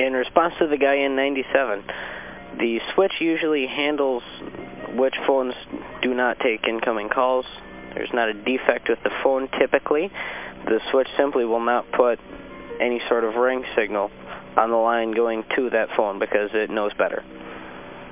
In response to the guy in 97, the switch usually handles which phones do not take incoming calls. There's not a defect with the phone typically. The switch simply will not put any sort of ring signal on the line going to that phone because it knows better.